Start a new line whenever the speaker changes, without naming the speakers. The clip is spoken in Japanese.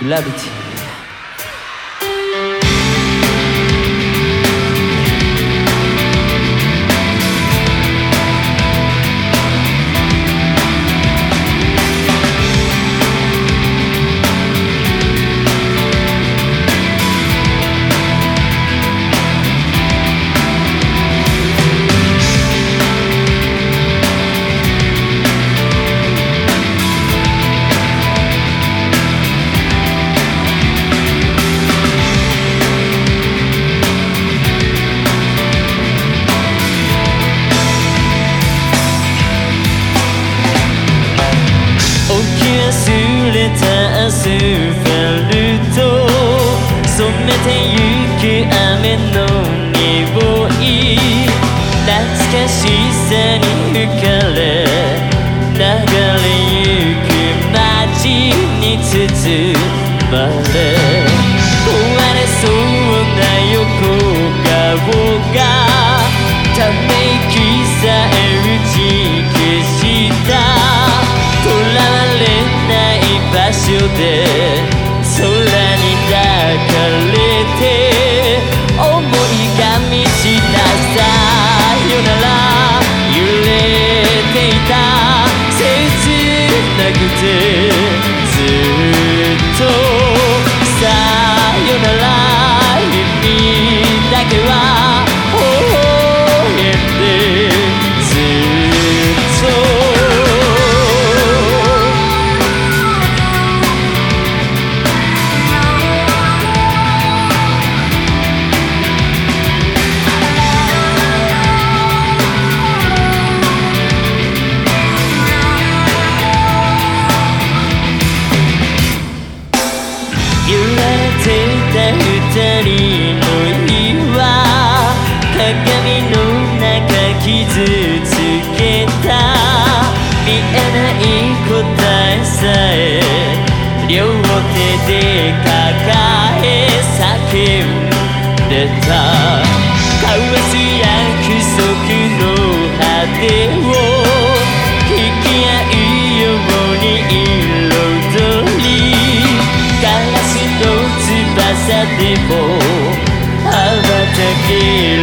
de l'amitié. かれたアスファルト染めてゆく雨の匂い。懐かしさに吹かれ流れゆく街に包まれ。day. 揺れてた二人の意は鏡の中傷つけた。見えない答えさえ両手で抱え叫んでた。E.